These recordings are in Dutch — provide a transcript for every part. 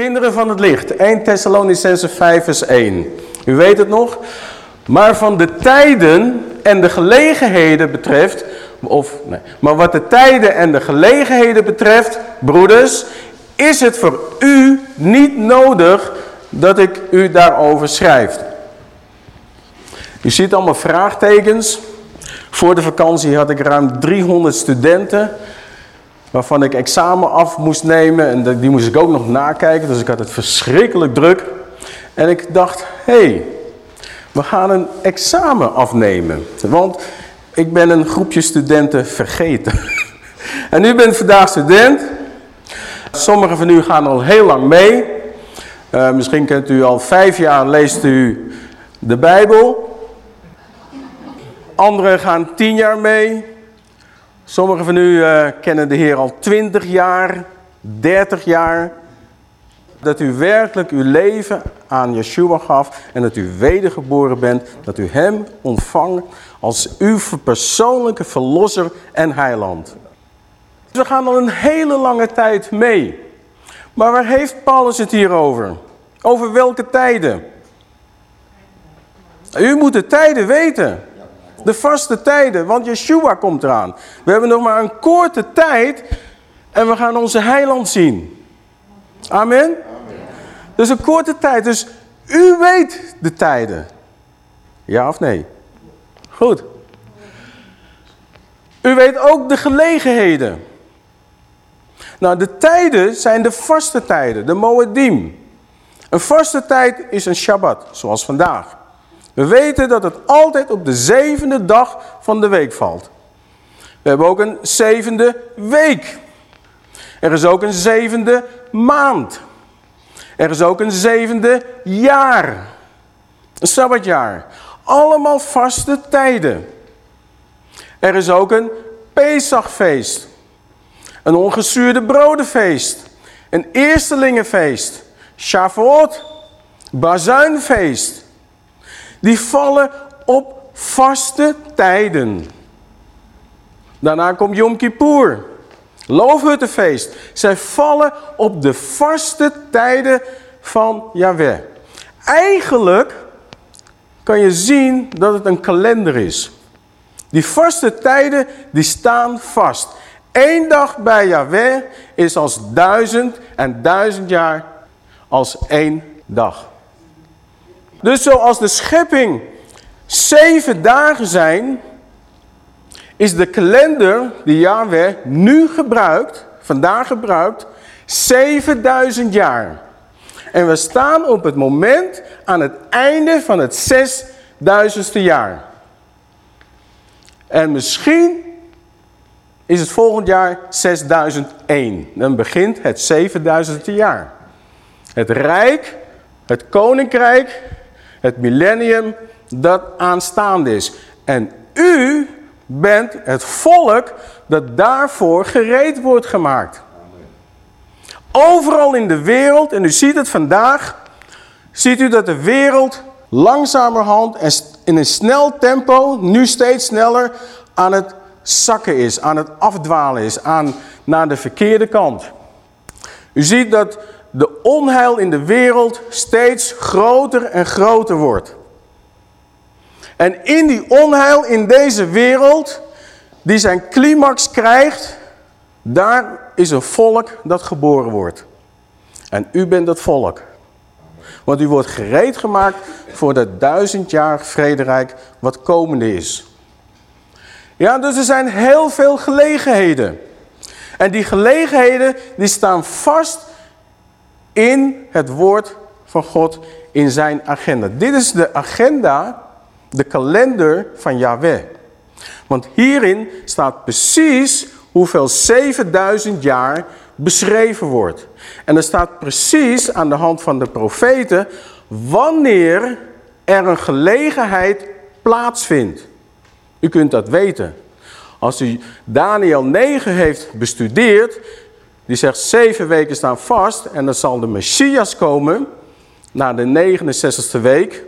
Kinderen van het licht, 1 Thessalonicense 5 vers 1. U weet het nog. Maar van de tijden en de gelegenheden betreft, of nee, maar wat de tijden en de gelegenheden betreft, broeders, is het voor u niet nodig dat ik u daarover schrijf. U ziet allemaal vraagtekens. Voor de vakantie had ik ruim 300 studenten waarvan ik examen af moest nemen en die moest ik ook nog nakijken, dus ik had het verschrikkelijk druk. En ik dacht, hé, hey, we gaan een examen afnemen, want ik ben een groepje studenten vergeten. en u bent vandaag student, sommigen van u gaan al heel lang mee. Uh, misschien kent u al vijf jaar, leest u de Bijbel. Anderen gaan tien jaar mee. Sommigen van u uh, kennen de Heer al 20 jaar, 30 jaar. Dat u werkelijk uw leven aan Yeshua gaf en dat u wedergeboren bent. Dat u hem ontvangt als uw persoonlijke verlosser en heiland. We gaan al een hele lange tijd mee. Maar waar heeft Paulus het hier over? Over welke tijden? U moet de tijden weten. De vaste tijden, want Yeshua komt eraan. We hebben nog maar een korte tijd en we gaan onze heiland zien. Amen? Amen. Dus een korte tijd. Dus u weet de tijden. Ja of nee? Goed. U weet ook de gelegenheden. Nou, de tijden zijn de vaste tijden, de Moedim. Een vaste tijd is een Shabbat, zoals vandaag. We weten dat het altijd op de zevende dag van de week valt. We hebben ook een zevende week. Er is ook een zevende maand. Er is ook een zevende jaar. Een sabbatjaar. Allemaal vaste tijden. Er is ook een Pesachfeest. Een ongezuurde brodenfeest. Een eerstelingenfeest. Shavuot. Bazuinfeest. Die vallen op vaste tijden. Daarna komt Yom Kippur. Loofhuttenfeest. Zij vallen op de vaste tijden van Yahweh. Eigenlijk kan je zien dat het een kalender is. Die vaste tijden die staan vast. Eén dag bij Yahweh is als duizend en duizend jaar als één dag. Dus zoals de schepping zeven dagen zijn, is de kalender die Yahweh nu gebruikt, vandaag gebruikt, 7000 jaar. En we staan op het moment aan het einde van het zesduizendste jaar. En misschien is het volgend jaar 6001. Dan begint het 7000ste jaar. Het rijk, het koninkrijk het millennium dat aanstaande is. En u bent het volk dat daarvoor gereed wordt gemaakt. Overal in de wereld, en u ziet het vandaag, ziet u dat de wereld langzamerhand en in een snel tempo, nu steeds sneller, aan het zakken is, aan het afdwalen is, aan, naar de verkeerde kant. U ziet dat de onheil in de wereld steeds groter en groter wordt. En in die onheil in deze wereld, die zijn climax krijgt, daar is een volk dat geboren wordt. En u bent dat volk. Want u wordt gereed gemaakt voor dat duizendjarig vrederijk wat komende is. Ja, dus er zijn heel veel gelegenheden. En die gelegenheden die staan vast in het woord van God in zijn agenda. Dit is de agenda, de kalender van Yahweh. Want hierin staat precies hoeveel 7000 jaar beschreven wordt. En er staat precies aan de hand van de profeten wanneer er een gelegenheid plaatsvindt. U kunt dat weten. Als u Daniel 9 heeft bestudeerd, die zegt zeven weken staan vast en dan zal de Messias komen na de 69ste week.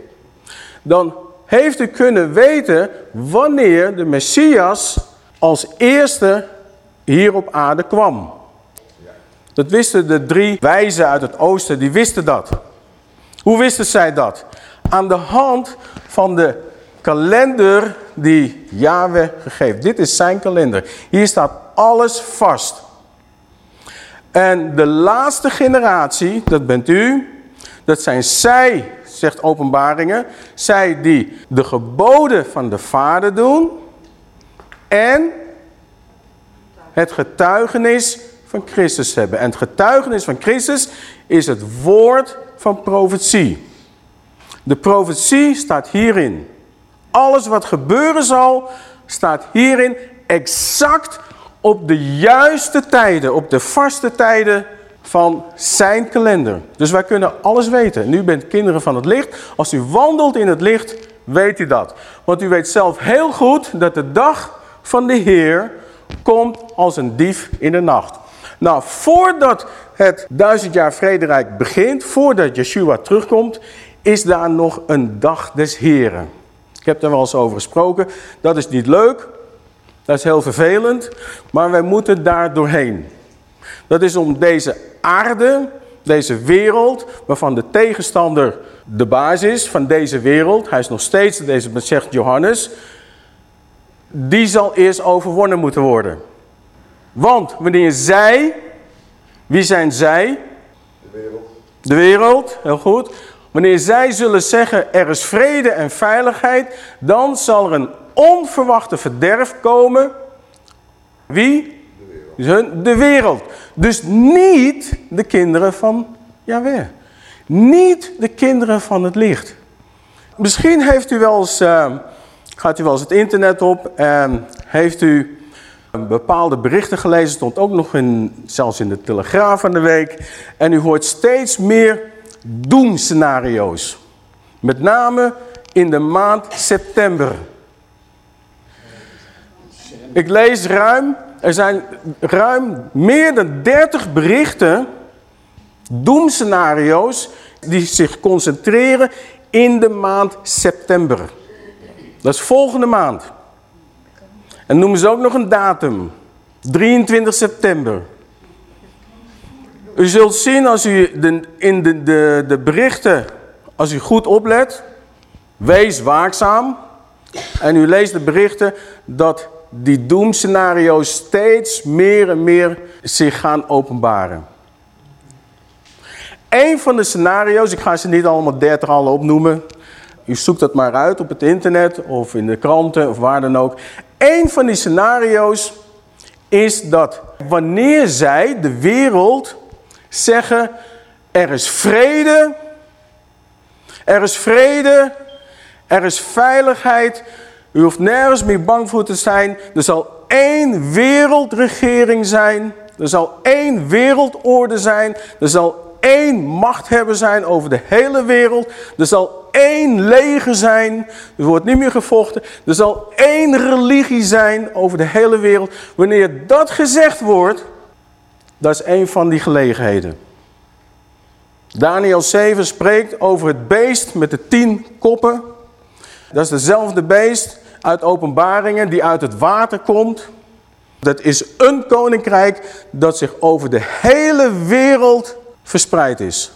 Dan heeft u kunnen weten wanneer de Messias als eerste hier op aarde kwam. Dat wisten de drie wijzen uit het oosten, die wisten dat. Hoe wisten zij dat? Aan de hand van de kalender die Yahweh gegeven. Dit is zijn kalender. Hier staat alles vast. En de laatste generatie, dat bent u, dat zijn zij, zegt openbaringen, zij die de geboden van de vader doen en het getuigenis van Christus hebben. En het getuigenis van Christus is het woord van profetie. De profetie staat hierin. Alles wat gebeuren zal, staat hierin exact op de juiste tijden, op de vaste tijden van zijn kalender. Dus wij kunnen alles weten. Nu bent kinderen van het licht. Als u wandelt in het licht, weet u dat. Want u weet zelf heel goed dat de dag van de Heer komt als een dief in de nacht. Nou, voordat het duizend jaar vrederijk begint, voordat Yeshua terugkomt, is daar nog een dag des Heren. Ik heb daar wel eens over gesproken. Dat is niet leuk. Dat is heel vervelend. Maar wij moeten daar doorheen. Dat is om deze aarde, deze wereld, waarvan de tegenstander de basis is van deze wereld. Hij is nog steeds, deze zegt Johannes. Die zal eerst overwonnen moeten worden. Want wanneer zij, wie zijn zij? De wereld. De wereld, heel goed. Wanneer zij zullen zeggen er is vrede en veiligheid, dan zal er een onverwachte verderf komen. Wie? De wereld. De wereld. Dus niet de kinderen van Yahweh. Niet de kinderen van het licht. Misschien heeft u wel eens, uh, gaat u wel eens het internet op en heeft u bepaalde berichten gelezen. Stond ook nog in, zelfs in de Telegraaf van de week. En u hoort steeds meer doemscenario's. Met name in de maand september. Ik lees ruim, er zijn ruim meer dan 30 berichten, doemscenario's, die zich concentreren in de maand september. Dat is volgende maand. En noemen ze ook nog een datum. 23 september. U zult zien als u de, in de, de, de berichten, als u goed oplet, wees waakzaam. En u leest de berichten dat die doemscenario's steeds meer en meer zich gaan openbaren. Een van de scenario's, ik ga ze niet allemaal 30 alle opnoemen. U zoekt dat maar uit op het internet of in de kranten of waar dan ook. Een van die scenario's is dat wanneer zij, de wereld, zeggen er is vrede, er is vrede, er is veiligheid, u hoeft nergens meer bang voor te zijn. Er zal één wereldregering zijn. Er zal één wereldorde zijn. Er zal één machthebber zijn over de hele wereld. Er zal één leger zijn. Er wordt niet meer gevochten. Er zal één religie zijn over de hele wereld. Wanneer dat gezegd wordt, dat is een van die gelegenheden. Daniel 7 spreekt over het beest met de tien koppen. Dat is dezelfde beest uit openbaringen die uit het water komt. Dat is een koninkrijk dat zich over de hele wereld verspreid is.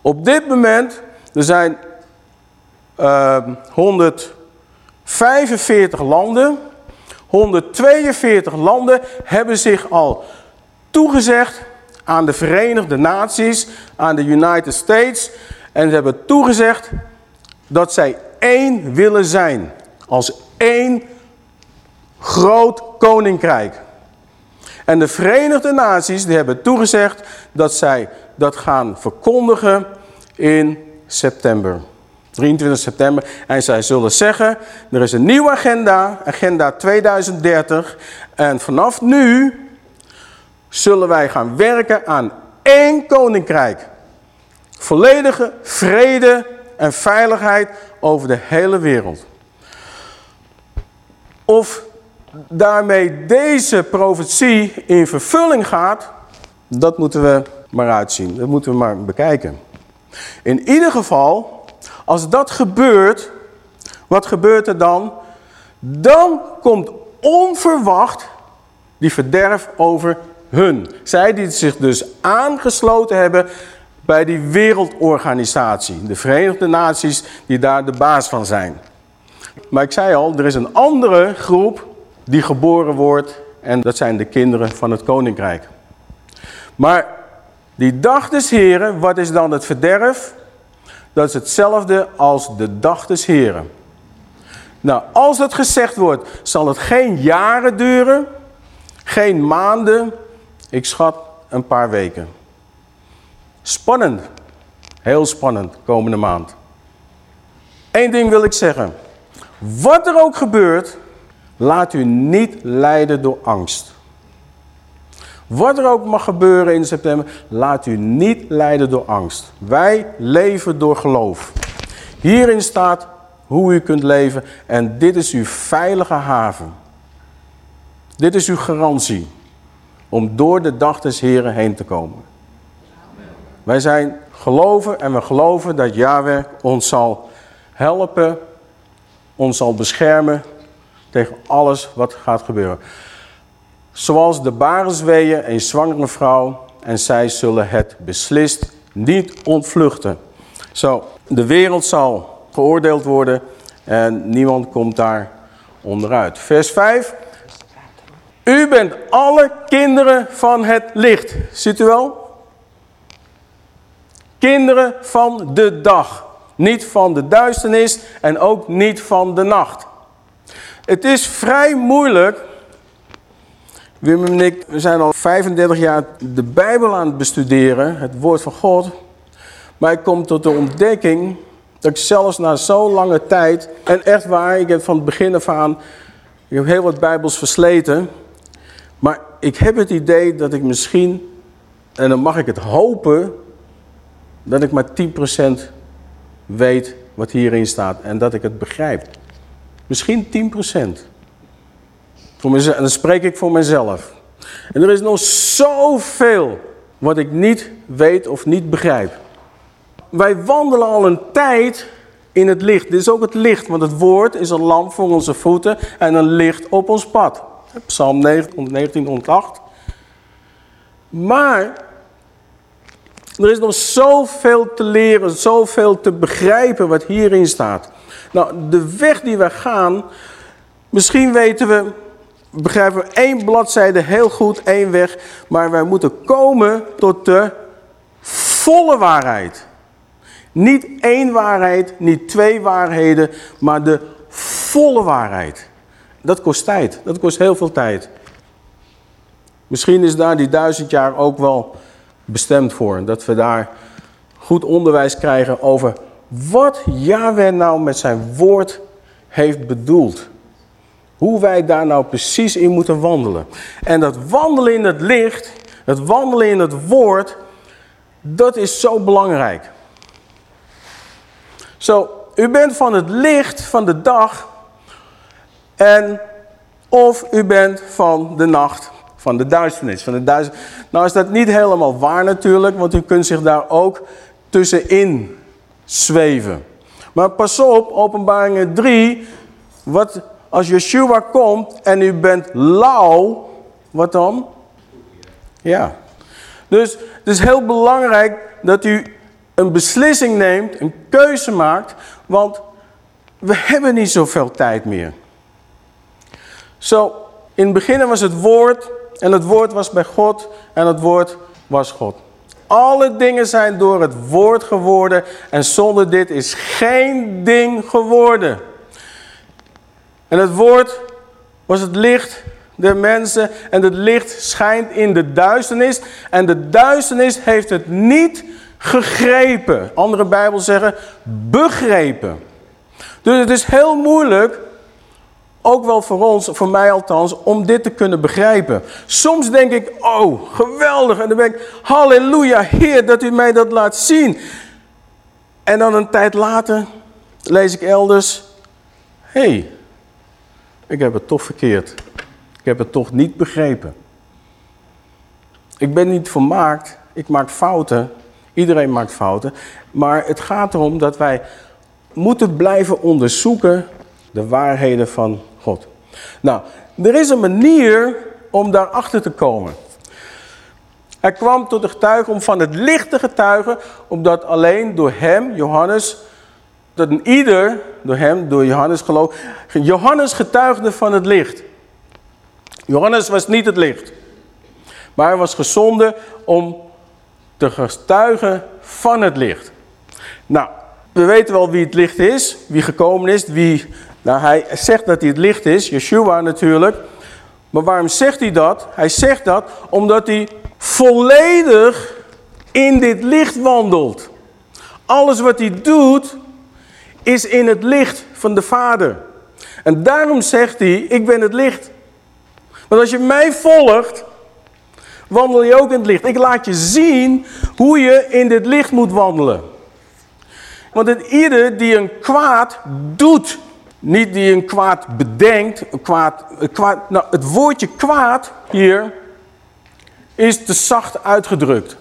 Op dit moment, er zijn uh, ehm, 145 landen. 142 landen hebben zich al toegezegd aan de Verenigde Naties, aan de United States. En ze hebben toegezegd dat zij één willen zijn als één groot koninkrijk. En de Verenigde Naties die hebben toegezegd dat zij dat gaan verkondigen in september. 23 september. En zij zullen zeggen, er is een nieuwe agenda, agenda 2030. En vanaf nu zullen wij gaan werken aan één koninkrijk. Volledige vrede en veiligheid over de hele wereld. Of daarmee deze profetie in vervulling gaat, dat moeten we maar uitzien. Dat moeten we maar bekijken. In ieder geval, als dat gebeurt, wat gebeurt er dan? Dan komt onverwacht die verderf over hun. Zij die zich dus aangesloten hebben bij die wereldorganisatie. De Verenigde Naties die daar de baas van zijn. Maar ik zei al, er is een andere groep die geboren wordt en dat zijn de kinderen van het koninkrijk. Maar die dag des heren, wat is dan het verderf? Dat is hetzelfde als de dag des heren. Nou, als het gezegd wordt, zal het geen jaren duren, geen maanden, ik schat een paar weken. Spannend, heel spannend, komende maand. Eén ding wil ik zeggen. Wat er ook gebeurt, laat u niet leiden door angst. Wat er ook mag gebeuren in september, laat u niet leiden door angst. Wij leven door geloof. Hierin staat hoe u kunt leven en dit is uw veilige haven. Dit is uw garantie om door de dag des Heren heen te komen. Wij zijn geloven en we geloven dat Yahweh ons zal helpen, ons zal beschermen tegen alles wat gaat gebeuren. Zoals de barensweeën een zwangere vrouw en zij zullen het beslist niet ontvluchten. Zo, de wereld zal geoordeeld worden en niemand komt daar onderuit. Vers 5. U bent alle kinderen van het licht. Ziet u wel? Kinderen van de dag. Niet van de duisternis en ook niet van de nacht. Het is vrij moeilijk. Wim en ik we zijn al 35 jaar de Bijbel aan het bestuderen, het woord van God. Maar ik kom tot de ontdekking dat ik zelfs na zo'n lange tijd, en echt waar, ik heb van het begin af aan, heel wat Bijbels versleten. Maar ik heb het idee dat ik misschien, en dan mag ik het hopen, dat ik maar 10% weet wat hierin staat en dat ik het begrijp. Misschien 10%. Voor mezelf, en dan spreek ik voor mezelf. En er is nog zoveel wat ik niet weet of niet begrijp. Wij wandelen al een tijd in het licht. Dit is ook het licht, want het woord is een lamp voor onze voeten en een licht op ons pad. Psalm 19, 108. Maar er is nog zoveel te leren, zoveel te begrijpen wat hierin staat. Nou, de weg die we gaan, misschien weten we, begrijpen we één bladzijde heel goed, één weg. Maar wij moeten komen tot de volle waarheid. Niet één waarheid, niet twee waarheden, maar de volle waarheid. Dat kost tijd, dat kost heel veel tijd. Misschien is daar die duizend jaar ook wel bestemd voor. Dat we daar goed onderwijs krijgen over wat Yahweh nou met zijn woord heeft bedoeld. Hoe wij daar nou precies in moeten wandelen. En dat wandelen in het licht, het wandelen in het woord, dat is zo belangrijk. Zo, u bent van het licht van de dag en of u bent van de nacht, van de duisternis. Van de duisternis. Nou is dat niet helemaal waar natuurlijk, want u kunt zich daar ook tussenin zweven. Maar pas op, openbaringen 3, wat als Yeshua komt en u bent lauw, wat dan? Ja. Dus het is heel belangrijk dat u een beslissing neemt, een keuze maakt, want we hebben niet zoveel tijd meer. Zo, in het begin was het woord en het woord was bij God en het woord was God. Alle dingen zijn door het woord geworden en zonder dit is geen ding geworden. En het woord was het licht der mensen en het licht schijnt in de duisternis en de duisternis heeft het niet gegrepen. Andere Bijbel zeggen begrepen. Dus het is heel moeilijk ook wel voor ons, voor mij althans, om dit te kunnen begrijpen. Soms denk ik, oh, geweldig. En dan denk ik, halleluja, Heer, dat u mij dat laat zien. En dan een tijd later lees ik elders, hé, hey, ik heb het toch verkeerd. Ik heb het toch niet begrepen. Ik ben niet vermaakt, ik maak fouten. Iedereen maakt fouten. Maar het gaat erom dat wij moeten blijven onderzoeken de waarheden van Nou, er is een manier om daarachter te komen. Hij kwam tot de getuige om van het licht te getuigen, omdat alleen door hem, Johannes, dat een ieder door hem, door Johannes geloof. Johannes getuigde van het licht. Johannes was niet het licht. Maar hij was gezonden om te getuigen van het licht. Nou, we weten wel wie het licht is, wie gekomen is, wie... Nou, hij zegt dat hij het licht is, Yeshua natuurlijk. Maar waarom zegt hij dat? Hij zegt dat omdat hij volledig in dit licht wandelt. Alles wat hij doet, is in het licht van de Vader. En daarom zegt hij, ik ben het licht. Want als je mij volgt, wandel je ook in het licht. Ik laat je zien hoe je in dit licht moet wandelen. Want ieder die een kwaad doet, niet die een kwaad bedenkt, kwaad, een nou het woordje kwaad hier is te zacht uitgedrukt.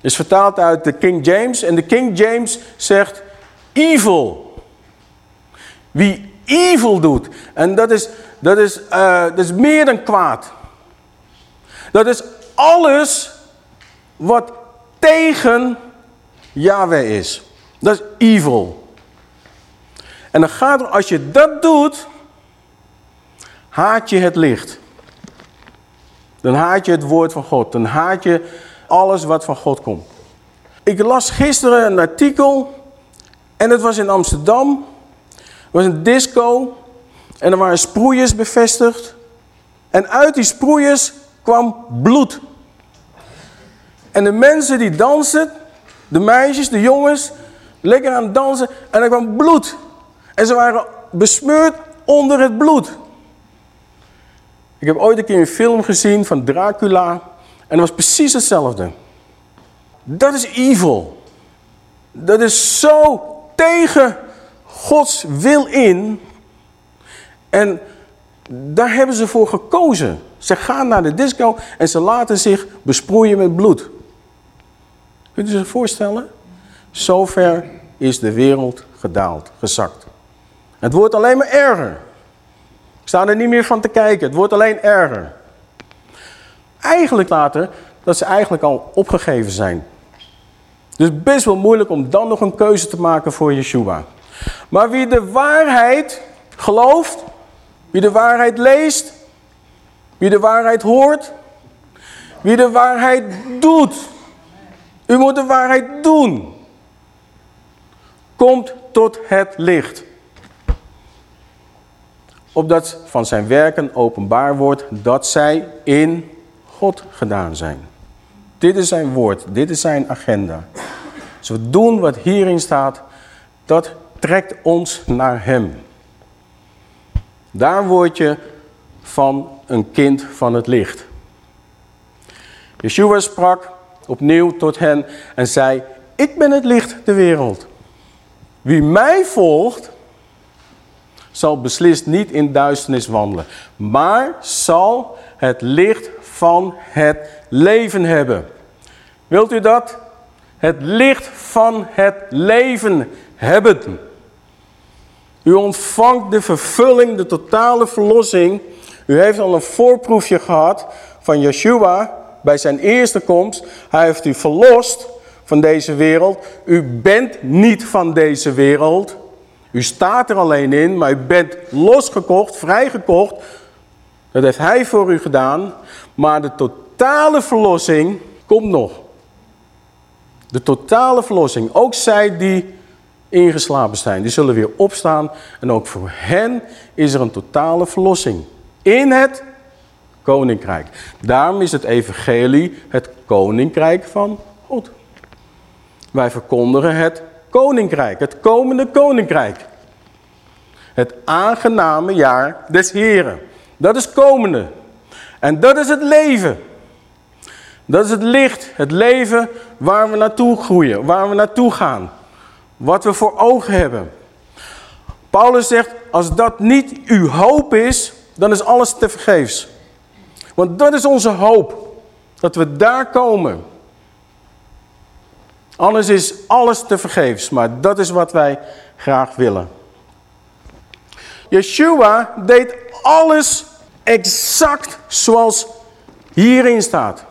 Is vertaald uit de King James en de King James zegt evil. Wie evil doet. En dat is, dat is, uh, dat is meer dan kwaad. Dat is alles wat tegen Yahweh is. Dat is evil. En dan gaat er, als je dat doet, haat je het licht. Dan haat je het woord van God. Dan haat je alles wat van God komt. Ik las gisteren een artikel en het was in Amsterdam. Er was een disco en er waren sproeiers bevestigd. En uit die sproeiers kwam bloed. En de mensen die dansen, de meisjes, de jongens, lekker aan het dansen en er kwam bloed. En ze waren besmeurd onder het bloed. Ik heb ooit een keer een film gezien van Dracula en dat was precies hetzelfde. Dat is evil. Dat is zo tegen Gods wil in. En daar hebben ze voor gekozen. Ze gaan naar de disco en ze laten zich besproeien met bloed. Kunt u zich voorstellen? Zover is de wereld gedaald, gezakt. Het wordt alleen maar erger. Ik sta er niet meer van te kijken. Het wordt alleen erger. Eigenlijk later dat ze eigenlijk al opgegeven zijn. Dus best wel moeilijk om dan nog een keuze te maken voor Yeshua. Maar wie de waarheid gelooft, wie de waarheid leest, wie de waarheid hoort, wie de waarheid doet. U moet de waarheid doen. Komt tot het licht. Opdat van zijn werken openbaar wordt dat zij in God gedaan zijn. Dit is zijn woord, dit is zijn agenda. We doen wat hierin staat, dat trekt ons naar hem. Daar word je van een kind van het licht. Yeshua sprak opnieuw tot hen en zei, ik ben het licht der wereld. Wie mij volgt, zal beslist niet in duisternis wandelen, maar zal het licht van het leven hebben. Wilt u dat? Het licht van het leven hebben. U ontvangt de vervulling, de totale verlossing. U heeft al een voorproefje gehad van Yeshua bij zijn eerste komst. Hij heeft u verlost van deze wereld. U bent niet van deze wereld. U staat er alleen in, maar u bent losgekocht, vrijgekocht. Dat heeft hij voor u gedaan. Maar de totale verlossing komt nog. De totale verlossing. Ook zij die ingeslapen zijn, die zullen weer opstaan. En ook voor hen is er een totale verlossing. In het koninkrijk. Daarom is het evangelie het koninkrijk van God. Wij verkondigen het koninkrijk, het komende koninkrijk. Het aangename jaar des Heren. Dat is komende. En dat is het leven. Dat is het licht, het leven waar we naartoe groeien, waar we naartoe gaan. Wat we voor ogen hebben. Paulus zegt, als dat niet uw hoop is, dan is alles te vergeefs. Want dat is onze hoop. Dat we daar komen. Anders is alles te vergeefs. Maar dat is wat wij graag willen. Yeshua deed alles exact zoals hierin staat.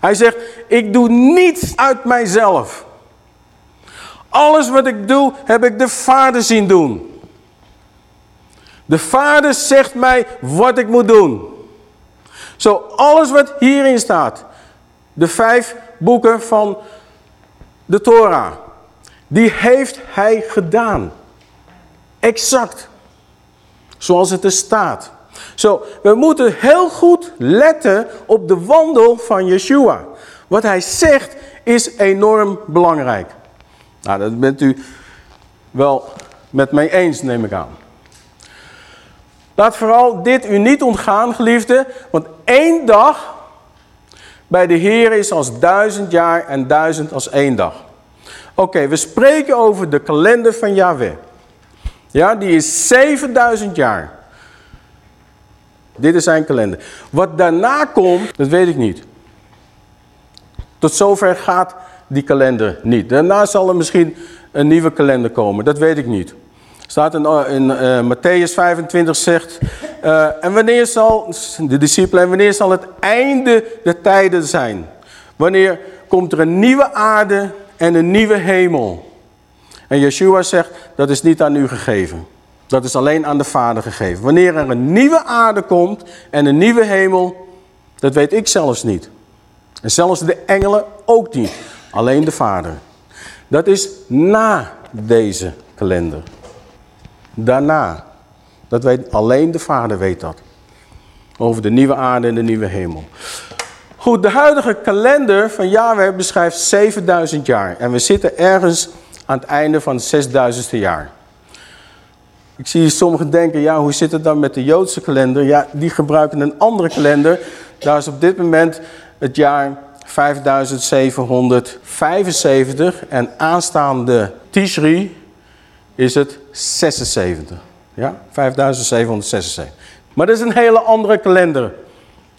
Hij zegt, ik doe niets uit mijzelf. Alles wat ik doe, heb ik de Vader zien doen. De Vader zegt mij wat ik moet doen. Zo, alles wat hierin staat. De vijf boeken van de Torah. Die heeft hij gedaan. Exact. Zoals het er staat. Zo, we moeten heel goed letten op de wandel van Yeshua. Wat hij zegt is enorm belangrijk. Nou, dat bent u wel met mij eens, neem ik aan. Laat vooral dit u niet ontgaan, geliefde, want één dag bij de Heer is als duizend jaar en duizend als één dag. Oké, we spreken over de kalender van Yahweh. Ja, die is 7000 jaar. Dit is zijn kalender. Wat daarna komt, dat weet ik niet. Tot zover gaat die kalender niet. Daarna zal er misschien een nieuwe kalender komen. Dat weet ik niet. Staat in, eh, in uh, Matthäus 25 zegt, uh, en wanneer zal, de discipelen, en wanneer zal het einde der tijden zijn? Wanneer komt er een nieuwe aarde en een nieuwe hemel? En Yeshua zegt, dat is niet aan u gegeven. Dat is alleen aan de Vader gegeven. Wanneer er een nieuwe aarde komt en een nieuwe hemel, dat weet ik zelfs niet. En zelfs de engelen ook niet. Alleen de Vader. Dat is na deze kalender. Daarna. Dat weet, alleen de Vader weet dat. Over de nieuwe aarde en de nieuwe hemel. Goed, de huidige kalender van Yahweh beschrijft 7000 jaar. En we zitten ergens aan het einde van het 6000ste jaar. Ik zie sommigen denken, ja, hoe zit het dan met de Joodse kalender? Ja, die gebruiken een andere kalender. Daar is op dit moment het jaar 5775 en aanstaande Tishri is het 76. Ja, 5776. Maar dat is een hele andere kalender.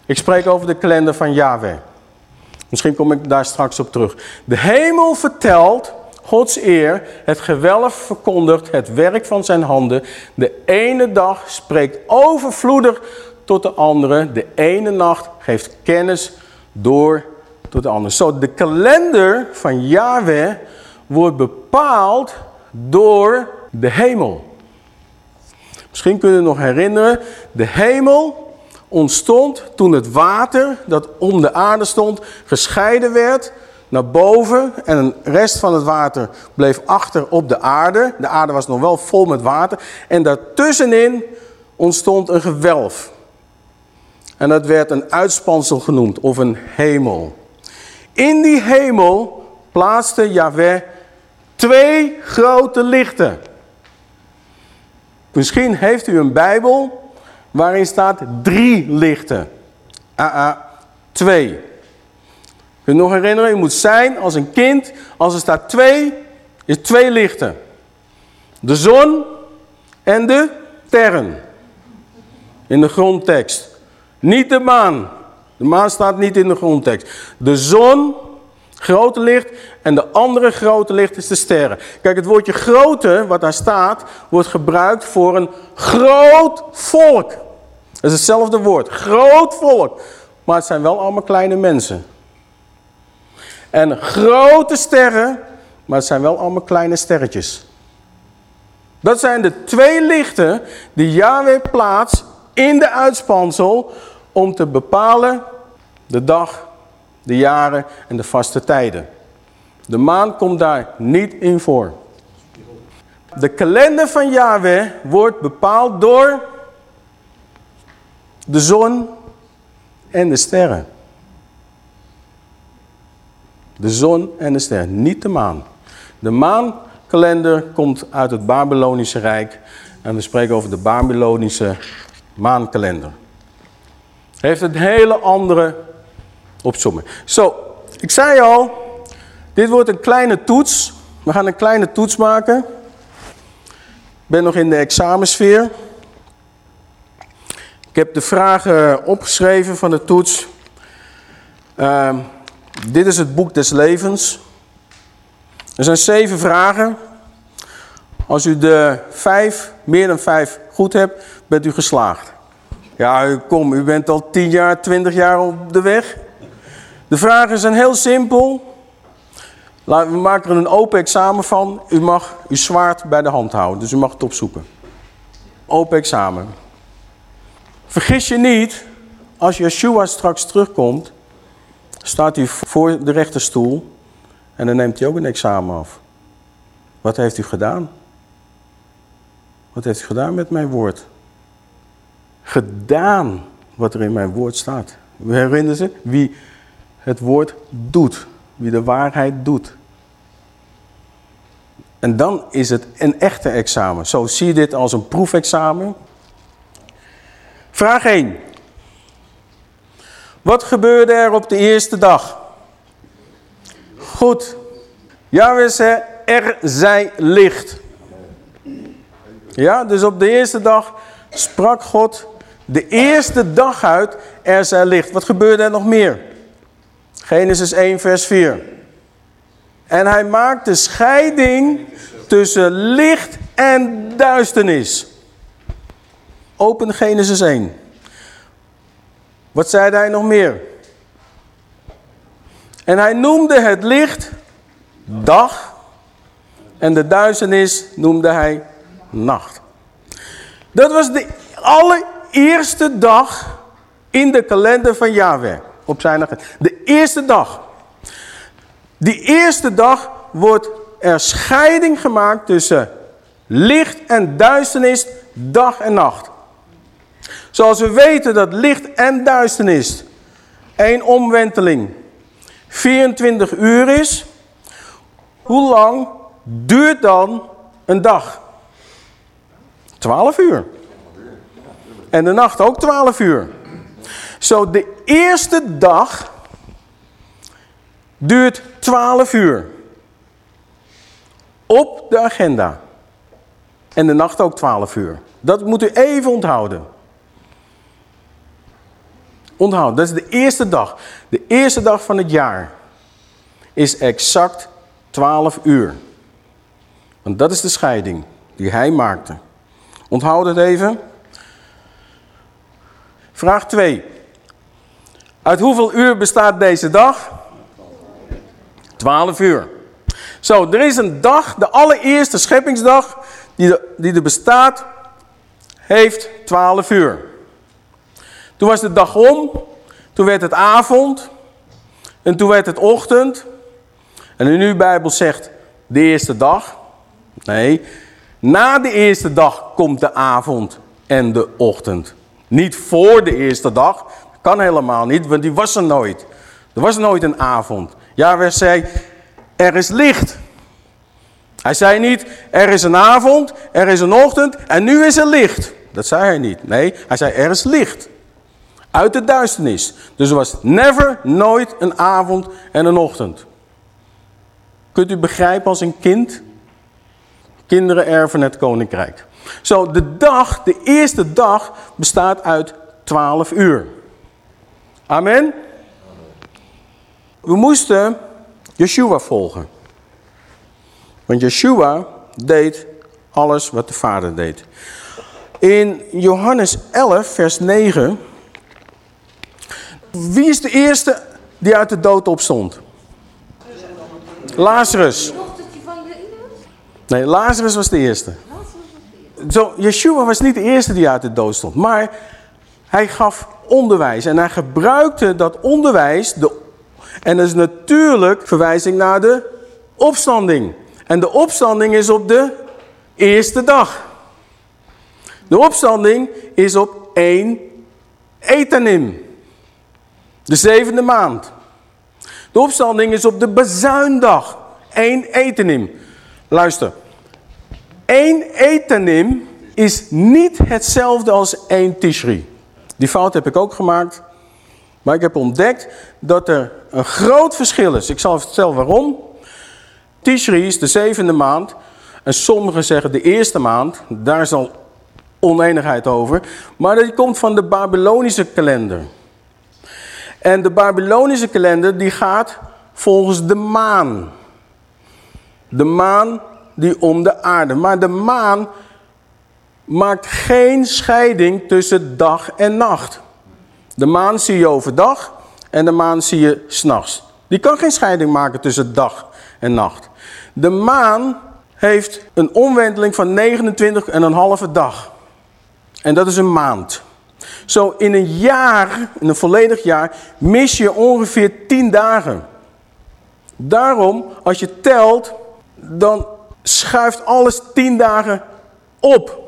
Ik spreek over de kalender van Yahweh. Misschien kom ik daar straks op terug. De hemel vertelt Gods eer, het gewelf verkondigt het werk van zijn handen. De ene dag spreekt overvloedig tot de andere. De ene nacht geeft kennis door tot de andere. Zo, de kalender van Yahweh wordt bepaald door de hemel. Misschien kunnen we nog herinneren, de hemel ontstond toen het water dat om de aarde stond gescheiden werd naar boven en de rest van het water bleef achter op de aarde. De aarde was nog wel vol met water en daartussenin ontstond een gewelf. En dat werd een uitspansel genoemd of een hemel. In die hemel plaatste Yahweh twee grote lichten. Misschien heeft u een Bijbel waarin staat drie lichten. Ah, ah, twee. Kun je nog herinneren? Je moet zijn als een kind. Als er staat twee, is twee lichten. De zon en de sterren. In de grondtekst. Niet de maan. De maan staat niet in de grondtekst. De zon, grote licht, en de andere grote licht is de sterren. Kijk, het woordje grote, wat daar staat, wordt gebruikt voor een groot volk. Dat is hetzelfde woord, groot volk. Maar het zijn wel allemaal kleine mensen. En grote sterren, maar het zijn wel allemaal kleine sterretjes. Dat zijn de twee lichten die Yahweh plaatst in de uitspansel om te bepalen de dag, de jaren en de vaste tijden. De maan komt daar niet in voor. De kalender van Yahweh wordt bepaald door de zon en de sterren. De zon en de sterren, niet de maan. De maankalender komt uit het Babylonische Rijk. En we spreken over de Babylonische maankalender. Heeft een hele andere opzomming. Zo, ik zei al, dit wordt een kleine toets. We gaan een kleine toets maken. Ik ben nog in de examensfeer. Ik heb de vragen opgeschreven van de toets. Uh, dit is het boek des levens. Er zijn zeven vragen. Als u de vijf, meer dan vijf goed hebt, bent u geslaagd. Ja, kom, u bent al 10 jaar, 20 jaar op de weg. De vragen zijn heel simpel. We maken er een open examen van. U mag uw zwaard bij de hand houden, dus u mag het opzoeken. Open examen. Vergis je niet, als Yeshua straks terugkomt, staat hij voor de rechterstoel en dan neemt hij ook een examen af. Wat heeft u gedaan? Wat heeft u gedaan met mijn woord? Gedaan wat er in mijn woord staat. U herinnert ze? Wie het woord doet. Wie de waarheid doet. En dan is het een echte examen. Zo zie je dit als een proefexamen. Vraag 1. Wat gebeurde er op de eerste dag? Goed. Yahweh zei, er zij licht. Ja, dus op de eerste dag sprak God de eerste dag uit, er zij licht. Wat gebeurde er nog meer? Genesis 1 vers 4. En hij maakt de scheiding tussen licht en duisternis. Open Genesis 1. Wat zei hij nog meer? En hij noemde het licht dag en de duisternis noemde hij nacht. Dat was de allereerste dag in de kalender van Yahweh. Op zijn De eerste dag. Die eerste dag wordt er scheiding gemaakt tussen licht en duisternis, dag en nacht. Zoals we weten dat licht en duisternis één omwenteling 24 uur is. Hoe lang duurt dan een dag? 12 uur. En de nacht ook 12 uur. Zo de eerste dag duurt 12 uur. Op de agenda. En de nacht ook 12 uur. Dat moet u even onthouden. Onthoud, dat is de eerste dag. De eerste dag van het jaar is exact 12 uur. Want dat is de scheiding die hij maakte. Onthoud het even. Vraag 2. Uit hoeveel uur bestaat deze dag? 12 uur. Zo, er is een dag, de allereerste scheppingsdag die, die er bestaat, heeft 12 uur. Toen was de dag om, toen werd het avond en toen werd het ochtend. En de nu Bijbel zegt de eerste dag. Nee, na de eerste dag komt de avond en de ochtend. Niet voor de eerste dag, kan helemaal niet, want die was er nooit. Er was nooit een avond. Jaweh zei, er is licht. Hij zei niet, er is een avond, er is een ochtend en nu is er licht. Dat zei hij niet. Nee, hij zei, er is licht. Uit de duisternis. Dus er was never, nooit een avond en een ochtend. Kunt u begrijpen als een kind? Kinderen erven het koninkrijk. Zo, de dag, de eerste dag, bestaat uit 12 uur. Amen? We moesten Yeshua volgen. Want Yeshua deed alles wat de Vader deed. In Johannes 11, vers 9 wie is de eerste die uit de dood opstond? Lazarus. Nee, Lazarus was de eerste. Zo, Yeshua was niet de eerste die uit de dood stond. Maar hij gaf onderwijs. En hij gebruikte dat onderwijs. De, en dat is natuurlijk verwijzing naar de opstanding. En de opstanding is op de eerste dag. De opstanding is op één Etanim. De zevende maand. De opstanding is op de bezuindag. Eén etenim. Luister. Eén etenim is niet hetzelfde als één tishri. Die fout heb ik ook gemaakt. Maar ik heb ontdekt dat er een groot verschil is. Ik zal vertellen waarom. Tishri is de zevende maand. En sommigen zeggen de eerste maand. Daar is al oneenigheid over. Maar die komt van de Babylonische kalender. En de Babylonische kalender die gaat volgens de maan. De maan die om de aarde. Maar de maan maakt geen scheiding tussen dag en nacht. De maan zie je overdag en de maan zie je s'nachts. Die kan geen scheiding maken tussen dag en nacht. De maan heeft een omwenteling van 29 en een halve dag. En dat is een maand. Zo in een jaar, in een volledig jaar, mis je ongeveer 10 dagen. Daarom, als je telt, dan schuift alles 10 dagen op.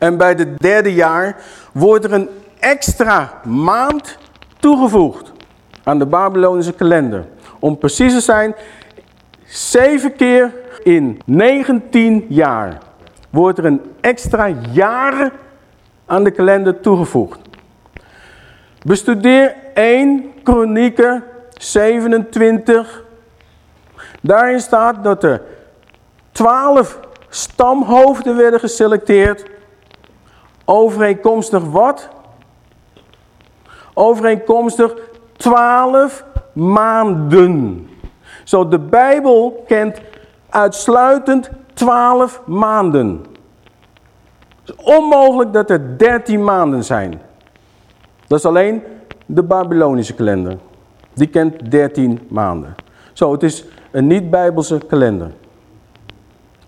En bij het derde jaar wordt er een extra maand toegevoegd aan de Babylonische kalender. Om precies te zijn, zeven keer in 19 jaar wordt er een extra jaar aan de kalender toegevoegd. Bestudeer 1 Kronieken 27. Daarin staat dat er 12 stamhoofden werden geselecteerd. Overeenkomstig wat? Overeenkomstig 12 maanden. Zo, de Bijbel kent uitsluitend 12 maanden. Het is onmogelijk dat er 13 maanden zijn. Dat is alleen de Babylonische kalender. Die kent 13 maanden. Zo, het is een niet-Bijbelse kalender.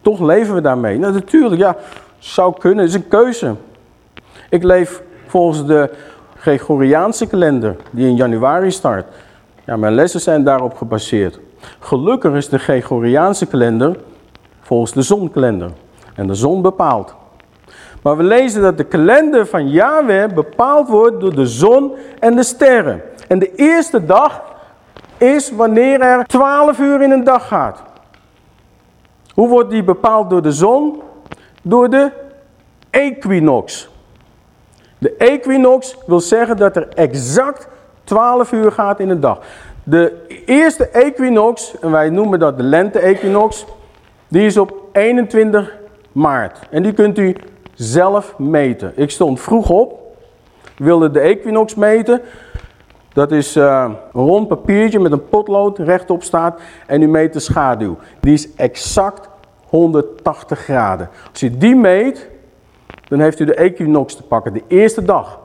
Toch leven we daarmee. Nou, natuurlijk, ja, zou kunnen. Het is een keuze. Ik leef volgens de Gregoriaanse kalender, die in januari start. Ja, mijn lessen zijn daarop gebaseerd. Gelukkig is de Gregoriaanse kalender volgens de zonkalender. En de zon bepaalt. Maar we lezen dat de kalender van Yahweh bepaald wordt door de zon en de sterren. En de eerste dag is wanneer er 12 uur in een dag gaat. Hoe wordt die bepaald door de zon? Door de equinox. De equinox wil zeggen dat er exact 12 uur gaat in een dag. De eerste equinox, en wij noemen dat de lente-equinox, die is op 21 maart. En die kunt u zelf meten. Ik stond vroeg op, wilde de equinox meten. Dat is uh, een rond papiertje met een potlood rechtop staat en u meet de schaduw. Die is exact 180 graden. Als je die meet, dan heeft u de equinox te pakken, de eerste dag.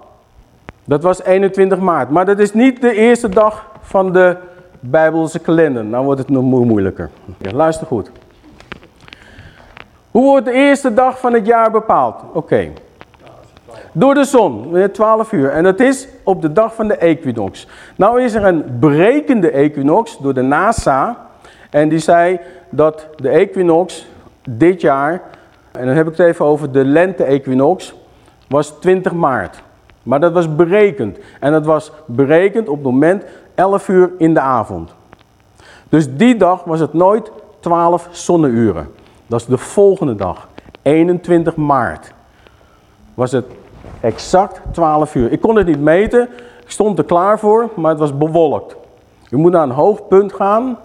Dat was 21 maart, maar dat is niet de eerste dag van de Bijbelse kalender. Nou wordt het nog moeilijker. Luister goed. Hoe wordt de eerste dag van het jaar bepaald? Oké. Door de zon, 12 uur. En dat is op de dag van de equinox. Nou is er een berekende equinox door de NASA. En die zei dat de equinox dit jaar, en dan heb ik het even over de lente-equinox, was 20 maart. Maar dat was berekend. En dat was berekend op het moment 11 uur in de avond. Dus die dag was het nooit 12 zonneuren. Dat is de volgende dag, 21 maart. Was het exact 12 uur. Ik kon het niet meten, ik stond er klaar voor, maar het was bewolkt. U moet naar een hoog punt gaan,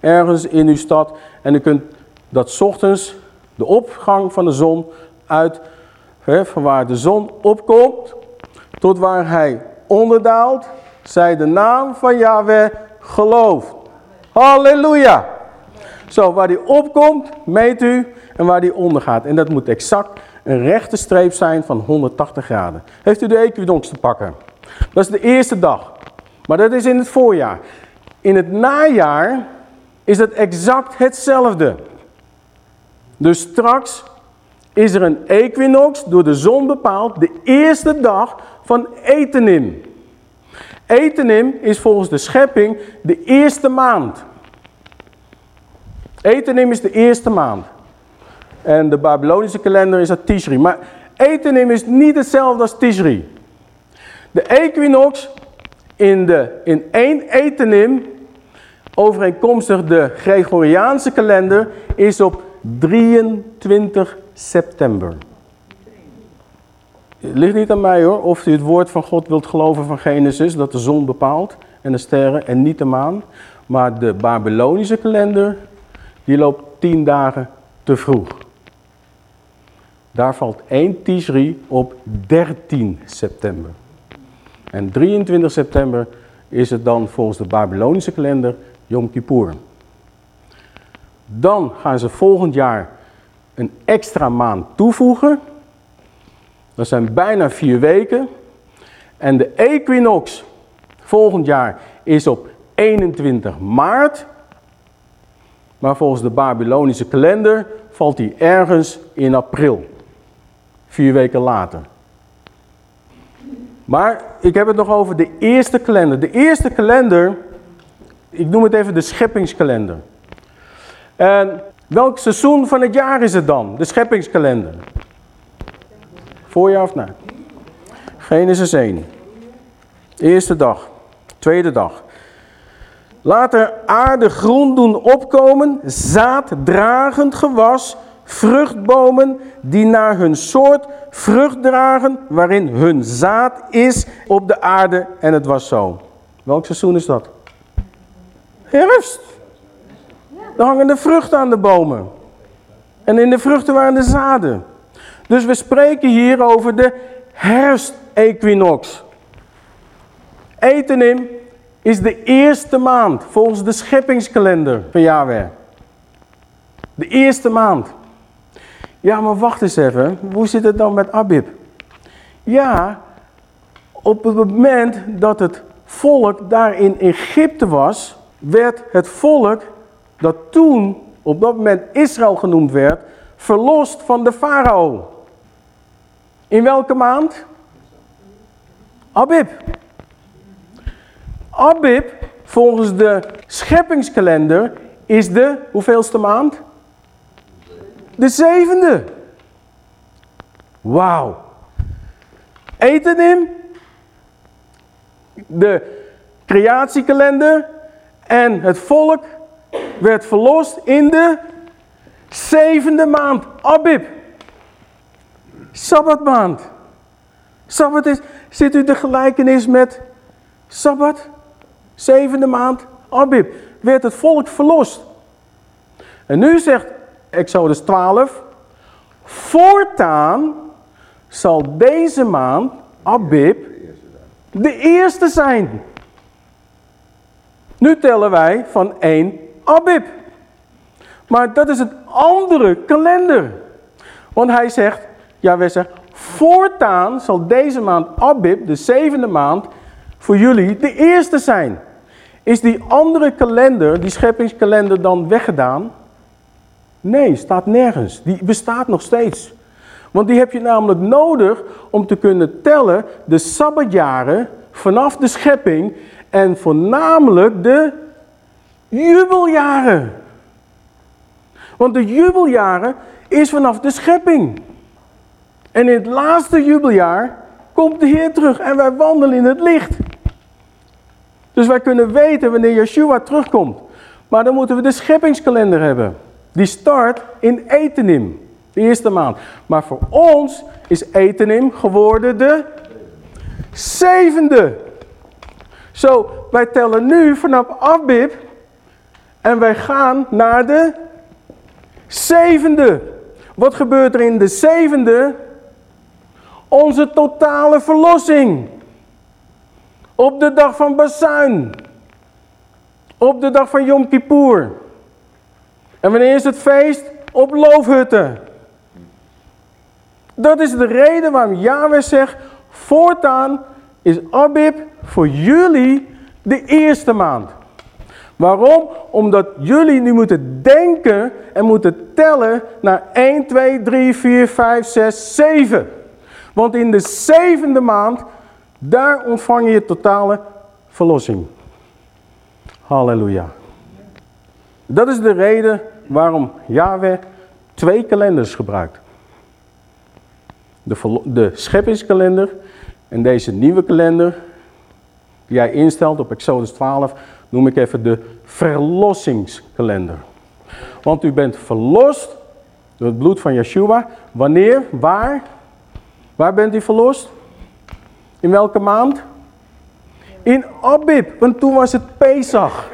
ergens in uw stad. En u kunt dat ochtends de opgang van de zon uit, van waar de zon opkomt, tot waar hij onderdaalt, zij de naam van Yahweh gelooft. Halleluja! Zo, waar die opkomt, meet u en waar die ondergaat. En dat moet exact een rechte streep zijn van 180 graden. Heeft u de equinox te pakken? Dat is de eerste dag. Maar dat is in het voorjaar. In het najaar is het exact hetzelfde. Dus straks is er een equinox door de zon bepaald, de eerste dag van Etenim. Etenim is volgens de schepping de eerste maand. Etenim is de eerste maand. En de Babylonische kalender is dat Tishri. Maar Etenim is niet hetzelfde als Tishri. De equinox in, de, in één Etenim, overeenkomstig de Gregoriaanse kalender, is op 23 september. Het ligt niet aan mij hoor, of u het woord van God wilt geloven van Genesis, dat de zon bepaalt en de sterren en niet de maan. Maar de Babylonische kalender, die loopt 10 dagen te vroeg. Daar valt 1 Tishri op 13 september. En 23 september is het dan volgens de Babylonische kalender Yom Kippur. Dan gaan ze volgend jaar een extra maand toevoegen. Dat zijn bijna vier weken. En de equinox volgend jaar is op 21 maart. Maar volgens de Babylonische kalender valt die ergens in april. Vier weken later. Maar ik heb het nog over de eerste kalender. De eerste kalender, ik noem het even de scheppingskalender. En welk seizoen van het jaar is het dan? De scheppingskalender. Voorjaar of na? Genesis 1. Eerste dag. Tweede dag. Laat er aarde groen doen opkomen, zaaddragend gewas, vruchtbomen die naar hun soort vrucht dragen, waarin hun zaad is op de aarde. En het was zo. Welk seizoen is dat? Herfst. Er hangen de vruchten aan de bomen. En in de vruchten waren de zaden. Dus we spreken hier over de herfstequinox. Etenim is de eerste maand volgens de scheppingskalender van Yahweh. De eerste maand. Ja, maar wacht eens even. Hoe zit het dan met Abib? Ja, op het moment dat het volk daar in Egypte was, werd het volk dat toen op dat moment Israël genoemd werd, verlost van de farao. In welke maand? Abib. Abib, volgens de scheppingskalender, is de hoeveelste maand? De zevende. Wauw. Etenim, de creatiekalender en het volk werd verlost in de zevende maand. Abib. Sabbatmaand. Sabbat is, zit u de gelijkenis met Sabbat? Zevende maand, Abib. Werd het volk verlost. En nu zegt Exodus 12. Voortaan zal deze maand, Abib, de eerste zijn. Nu tellen wij van één Abib. Maar dat is het andere kalender. Want hij zegt, ja wij zeggen, voortaan zal deze maand Abib, de zevende maand, voor jullie de eerste zijn. Is die andere kalender, die scheppingskalender dan weggedaan? Nee, staat nergens. Die bestaat nog steeds. Want die heb je namelijk nodig om te kunnen tellen de sabbatjaren vanaf de schepping en voornamelijk de jubeljaren. Want de jubeljaren is vanaf de schepping. En in het laatste jubeljaar komt de Heer terug en wij wandelen in het licht. Dus wij kunnen weten wanneer Yeshua terugkomt. Maar dan moeten we de scheppingskalender hebben. Die start in Etenim, de eerste maand. Maar voor ons is Etenim geworden de zevende. Zo, wij tellen nu vanaf Abib en wij gaan naar de zevende. Wat gebeurt er in de zevende? Onze totale verlossing. Op de dag van Bazuin. Op de dag van Yom Kippur. En wanneer is het feest? Op loofhutten. Dat is de reden waarom Yahweh zegt, voortaan is Abib voor jullie de eerste maand. Waarom? Omdat jullie nu moeten denken en moeten tellen naar 1, 2, 3, 4, 5, 6, 7. Want in de zevende maand, daar ontvang je totale verlossing. Halleluja. Dat is de reden waarom Yahweh twee kalenders gebruikt. De, de scheppingskalender en deze nieuwe kalender die hij instelt op Exodus 12 noem ik even de verlossingskalender. Want u bent verlost door het bloed van Yeshua. Wanneer? Waar? Waar bent u verlost? In welke maand? In Abib, want toen was het Pesach.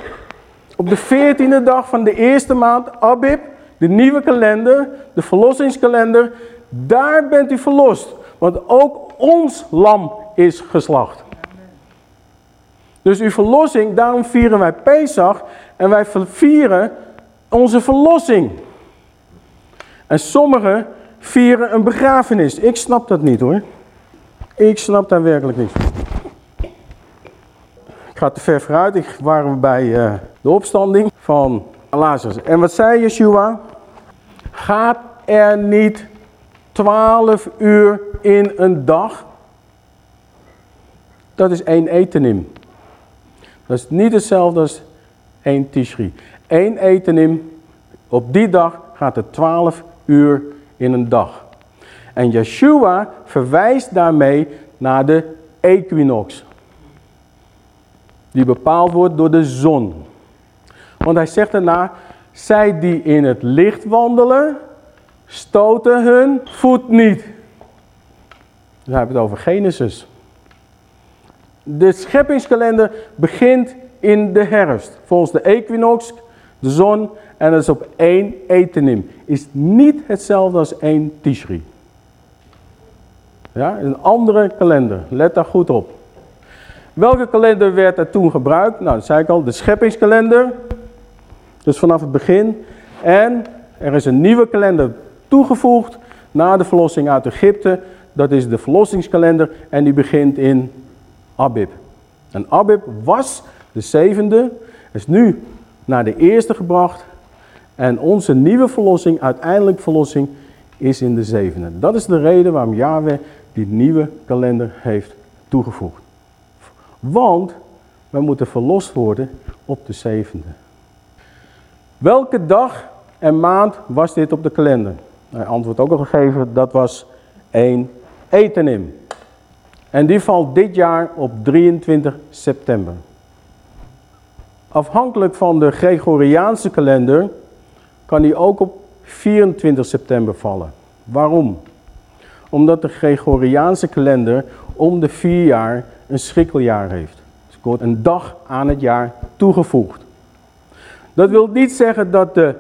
Op de veertiende dag van de eerste maand, Abib, de nieuwe kalender, de verlossingskalender, daar bent u verlost. Want ook ons lam is geslacht. Dus uw verlossing, daarom vieren wij Pesach en wij vieren onze verlossing. En sommigen vieren een begrafenis. Ik snap dat niet hoor. Ik snap daar werkelijk niet. Ik ga te ver vooruit. Ik waren bij uh, de opstanding van Lazarus. En wat zei Yeshua? Gaat er niet 12 uur in een dag? Dat is één etenim. Dat is niet hetzelfde als één tishri. Eén etenim, op die dag gaat het 12 uur in een dag. En Yeshua verwijst daarmee naar de equinox. Die bepaald wordt door de zon. Want hij zegt daarna, zij die in het licht wandelen, stoten hun voet niet. Dan hebben we het over Genesis. De scheppingskalender begint in de herfst. Volgens de equinox, de zon, en dat is op één etenim. Is niet hetzelfde als één tishri. Ja, een andere kalender. Let daar goed op. Welke kalender werd er toen gebruikt? Nou, dat zei ik al, de scheppingskalender. Dus vanaf het begin. En er is een nieuwe kalender toegevoegd na de verlossing uit Egypte. Dat is de verlossingskalender en die begint in Abib. En Abib was de zevende, is nu naar de eerste gebracht. En onze nieuwe verlossing, uiteindelijk verlossing, is in de zevende. Dat is de reden waarom Yahweh die nieuwe kalender heeft toegevoegd. Want wij moeten verlost worden op de zevende. Welke dag en maand was dit op de kalender? Hij antwoord ook al gegeven, dat was 1 Etenim. En die valt dit jaar op 23 september. Afhankelijk van de Gregoriaanse kalender kan die ook op 24 september vallen. Waarom? Omdat de Gregoriaanse kalender om de vier jaar een schrikkeljaar heeft. Dus wordt een dag aan het jaar toegevoegd. Dat wil niet zeggen dat de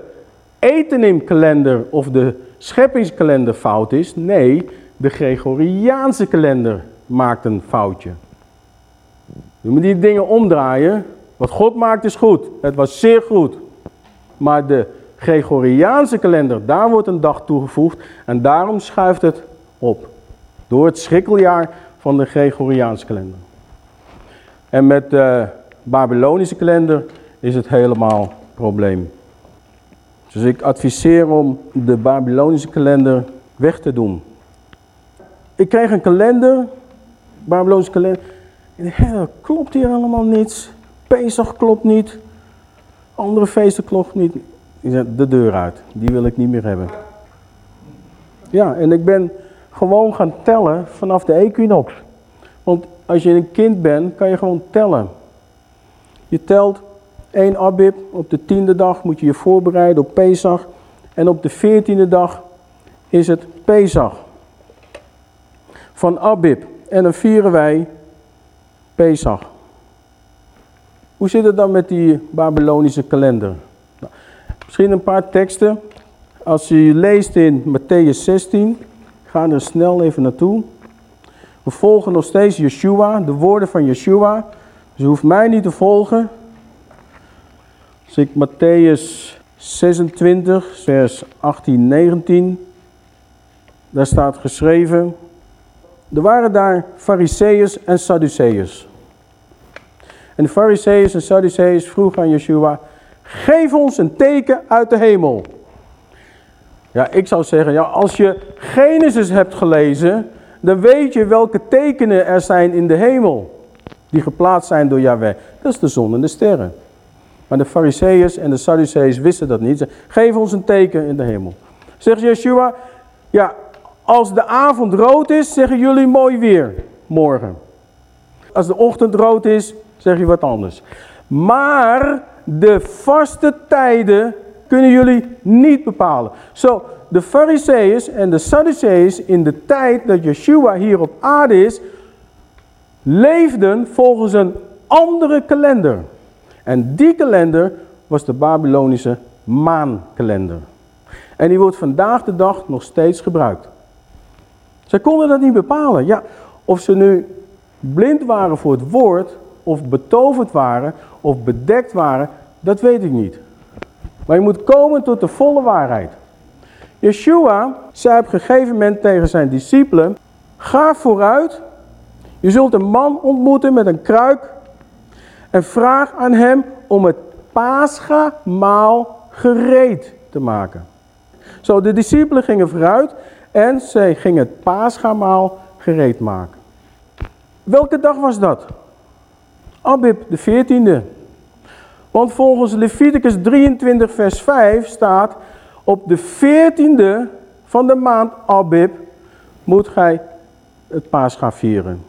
Etenim-kalender of de scheppingskalender fout is. Nee, de Gregoriaanse kalender maakt een foutje. We moeten die dingen omdraaien. Wat God maakt is goed. Het was zeer goed. Maar de Gregoriaanse kalender, daar wordt een dag toegevoegd. En daarom schuift het op. Door het schrikkeljaar van de Gregoriaanse kalender. En met de Babylonische kalender is het helemaal probleem. Dus ik adviseer om de Babylonische kalender weg te doen. Ik kreeg een kalender, Babylonische kalender. Klopt hier allemaal niets. Pesach klopt niet. Andere feesten klopt niet. De deur uit. Die wil ik niet meer hebben. Ja, en ik ben gewoon gaan tellen vanaf de equinox. Want als je een kind bent, kan je gewoon tellen. Je telt één Abib, op de tiende dag moet je je voorbereiden op Pesach. En op de veertiende dag is het Pesach. Van Abib. En dan vieren wij Pesach. Hoe zit het dan met die Babylonische kalender? Nou, misschien een paar teksten. Als je leest in Matthäus 16, ga er snel even naartoe. We volgen nog steeds Yeshua, de woorden van Yeshua. Dus je hoeft mij niet te volgen. Als ik Matthäus 26, vers 18, 19. Daar staat geschreven. Er waren daar Fariseeërs en Sadduceeërs. En de Fariseeërs en Sadduceeërs vroegen aan Yeshua, geef ons een teken uit de hemel. Ja, ik zou zeggen, ja, als je Genesis hebt gelezen, dan weet je welke tekenen er zijn in de hemel. Die geplaatst zijn door Yahweh. Dat is de zon en de sterren. Maar de Fariseeërs en de Sadduceeërs wisten dat niet. Ze geef ons een teken in de hemel. Zegt Yeshua, ja, als de avond rood is, zeggen jullie mooi weer morgen. Als de ochtend rood is, zeg je wat anders. Maar de vaste tijden kunnen jullie niet bepalen. Zo, de Fariseeërs en de Sadduceeërs in de tijd dat Yeshua hier op aarde is, leefden volgens een andere kalender. En die kalender was de Babylonische maankalender. En die wordt vandaag de dag nog steeds gebruikt. Zij konden dat niet bepalen. Ja, of ze nu blind waren voor het woord, of betoverd waren, of bedekt waren, dat weet ik niet. Maar je moet komen tot de volle waarheid. Yeshua zei op een gegeven moment tegen zijn discipelen, ga vooruit, je zult een man ontmoeten met een kruik en vraag aan hem om het paschamaal gereed te maken. Zo, de discipelen gingen vooruit en zij gingen het paschamaal gereed maken. Welke dag was dat? Abib, de 14e. Want volgens Leviticus 23 vers 5 staat, op de 14e van de maand Abib moet gij het paascha vieren.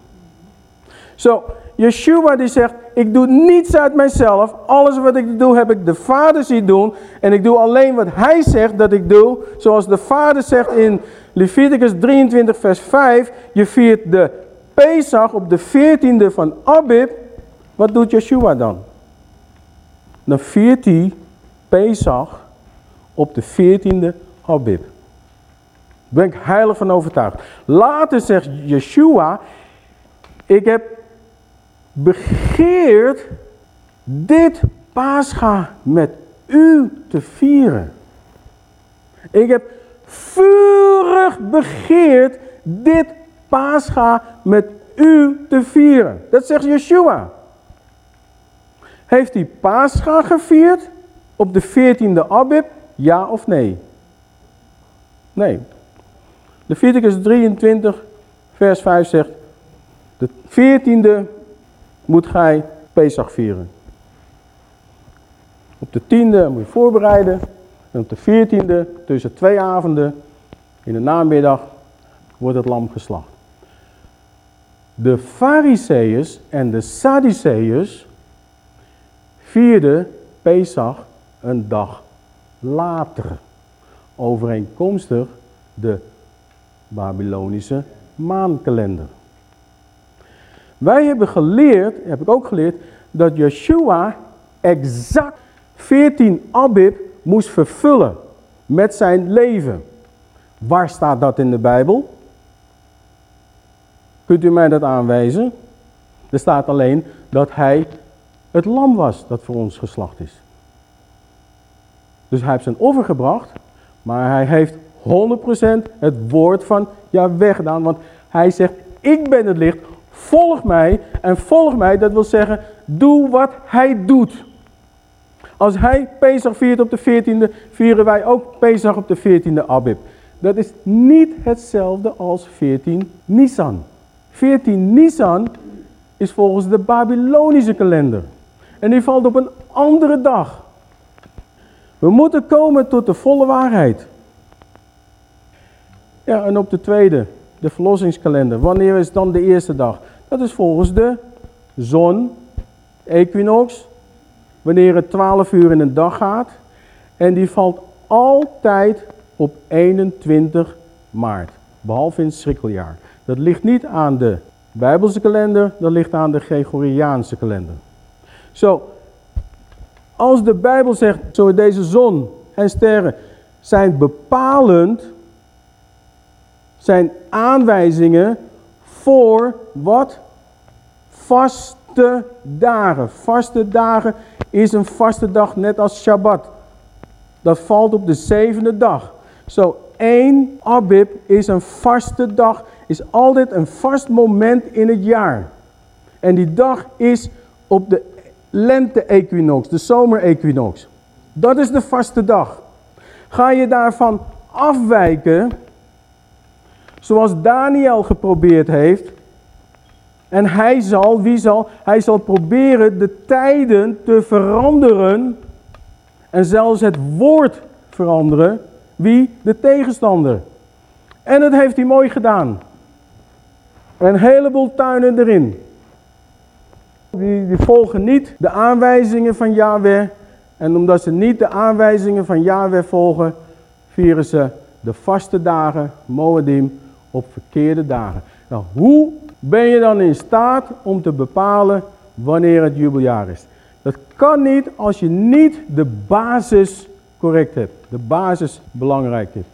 Zo, Yeshua die zegt, ik doe niets uit mijzelf. Alles wat ik doe, heb ik de Vader zien doen. En ik doe alleen wat Hij zegt dat ik doe. Zoals de Vader zegt in Leviticus 23 vers 5. Je viert de Pesach op de 14e van Abib. Wat doet Yeshua dan? Dan viert hij Pesach op de 14e Abib. Daar ben ik heilig van overtuigd. Later zegt Yeshua, ik heb begeerd dit Pascha met u te vieren. Ik heb vurig begeerd dit Pascha met u te vieren. Dat zegt Yeshua. Heeft hij Pascha gevierd op de 14e Abib? Ja of nee? Nee. Leviticus 23, vers 5 zegt, de 14e moet gij Pesach vieren. Op de tiende moet je voorbereiden. En op de veertiende, tussen twee avonden, in de namiddag, wordt het lam geslacht. De Fariseeërs en de Sadduceërs vierden Pesach een dag later. Overeenkomstig de Babylonische maankalender. Wij hebben geleerd, heb ik ook geleerd, dat Yeshua exact 14 Abib moest vervullen met zijn leven. Waar staat dat in de Bijbel? Kunt u mij dat aanwijzen? Er staat alleen dat hij het lam was dat voor ons geslacht is. Dus hij heeft zijn offer gebracht, maar hij heeft 100% het woord van Yahweh gedaan. Want hij zegt, ik ben het licht, volg mij. En volg mij, dat wil zeggen, doe wat hij doet. Als hij Pesach viert op de 14e, vieren wij ook Pesach op de 14e Abib. Dat is niet hetzelfde als 14 Nisan. 14 Nisan is volgens de Babylonische kalender. En die valt op een andere dag. We moeten komen tot de volle waarheid. Ja, en op de tweede, de verlossingskalender. Wanneer is dan de eerste dag? Dat is volgens de zon, equinox, wanneer het 12 uur in een dag gaat. En die valt altijd op 21 maart, behalve in het schrikkeljaar. Dat ligt niet aan de Bijbelse kalender, dat ligt aan de Gregoriaanse kalender. Zo, als de Bijbel zegt, zo deze zon en sterren zijn bepalend, zijn aanwijzingen voor wat? Vaste dagen. Vaste dagen is een vaste dag net als Shabbat. Dat valt op de zevende dag. Zo, één Abib is een vaste dag, is altijd een vast moment in het jaar. En die dag is op de lente-equinox, de zomer-equinox. Dat is de vaste dag. Ga je daarvan afwijken, zoals Daniel geprobeerd heeft, en hij zal, wie zal? Hij zal proberen de tijden te veranderen en zelfs het woord veranderen. Wie? De tegenstander. En dat heeft hij mooi gedaan. Een heleboel tuinen erin. Die, die volgen niet de aanwijzingen van Yahweh. En omdat ze niet de aanwijzingen van Yahweh volgen, vieren ze de vaste dagen, Moedim, op verkeerde dagen. Nou, hoe ben je dan in staat om te bepalen wanneer het jubeljaar is? Dat kan niet als je niet de basis correct hebt. De basis belangrijk is.